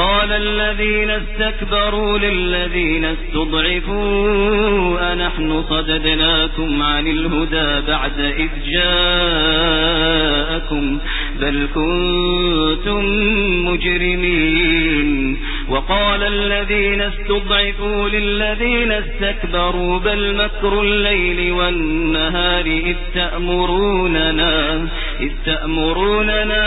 قال الذين استكبروا للذين استضعفوا أنحن صددناكم عن الهدى بعد إذ جاءكم بل كنتم مجرمين وقال الذين استضعفوا للذين استكبروا بل مكر الليل والنهار إذ تأمروننا, إذ تأمروننا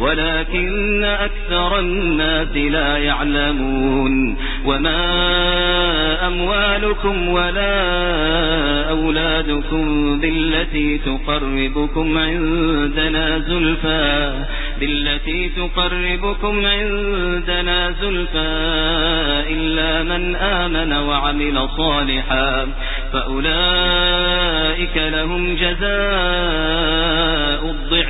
ولكن أكثر الناس لا يعلمون وما أموالكم ولا أولادكم بالتي تقربكم عندنا زلفا بالتي تقربكم عندنا زلفا إلا من آمن وعمل صالحا فأولئك لهم جزاء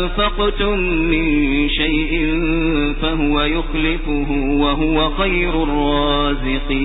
أنفقتم من شيء فهو يخلفه وهو خير الرازقين